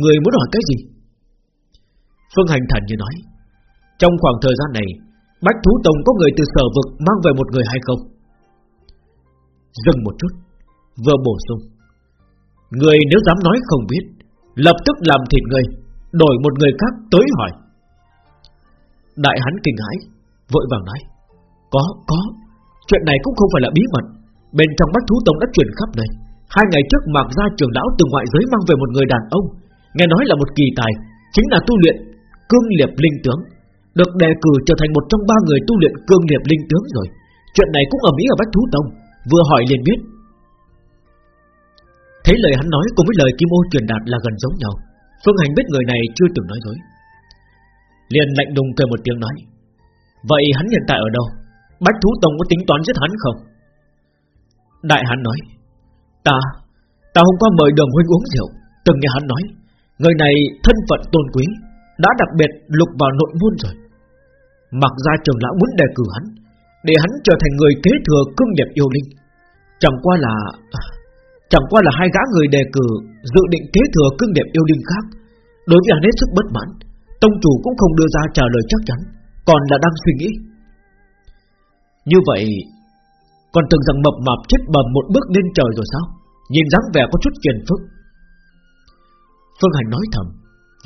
Người muốn hỏi cái gì? Phương Hành thản như nói, Trong khoảng thời gian này, Bách Thú Tông có người từ sở vực Mang về một người hay không? Dừng một chút, Vừa bổ sung, Người nếu dám nói không biết, Lập tức làm thịt người, Đổi một người khác tới hỏi. Đại hắn kinh hãi Vội vàng nói Có, có Chuyện này cũng không phải là bí mật. Bên trong Bách Thú Tông đã truyền khắp nơi Hai ngày trước Mạc Gia trường lão từ ngoại giới mang về một người đàn ông. Nghe nói là một kỳ tài Chính là tu luyện Cương Liệp Linh Tướng. Được đề cử trở thành một trong ba người tu luyện Cương Liệp Linh Tướng rồi. Chuyện này cũng ở Mỹ ở Bách Thú Tông Vừa hỏi liền biết. Thấy lời hắn nói cùng với lời Kim Ô truyền đạt là gần giống nhau Phương Hành biết người này chưa từng nói dối. Liền lạnh đùng cười một tiếng nói, Vậy hắn hiện tại ở đâu? Bách Thú Tông có tính toán giết hắn không? Đại hắn nói, Ta Ta hôm qua mời đường huynh uống rượu, Từng nghe hắn nói, Người này thân phận tôn quý, Đã đặc biệt lục vào nội môn rồi. Mặc ra trường lão muốn đề cử hắn, Để hắn trở thành người kế thừa cương nghiệp yêu linh. Chẳng qua là à, Chẳng qua là hai gã người đề cử Dự định kế thừa cương đẹp yêu linh khác, Đối với hắn hết sức bất mãn. Tông chủ cũng không đưa ra trả lời chắc chắn, Còn là đang suy nghĩ. Như vậy, Còn tưởng rằng mập mạp chết bầm một bước lên trời rồi sao? Nhìn dáng vẻ có chút phiền phức. Phương Hành nói thầm,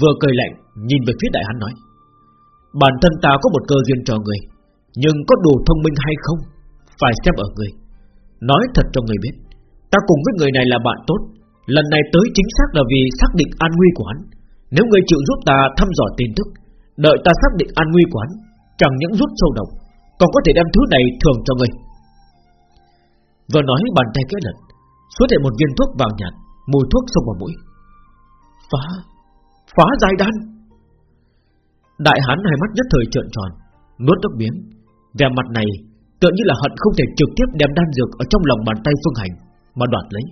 Vừa cười lạnh, Nhìn về phía đại hắn nói, Bản thân ta có một cơ duyên cho người, Nhưng có đủ thông minh hay không? Phải xem ở người. Nói thật cho người biết, Ta cùng với người này là bạn tốt, Lần này tới chính xác là vì xác định an nguy của hắn. Nếu người chịu giúp ta thăm dò tin tức Đợi ta xác định an nguy quán, Chẳng những rút sâu độc Còn có thể đem thứ này thưởng cho người Vừa nói bàn tay kế lật Xuất hiện một viên thuốc vàng nhạt Mùi thuốc xông vào mũi. Phá Phá dài đan. Đại hán hai mắt nhất thời trợn tròn Nuốt nước miếng. Vẻ mặt này tựa như là hận không thể trực tiếp đem đan dược Ở trong lòng bàn tay phương hành mà đoạt lấy.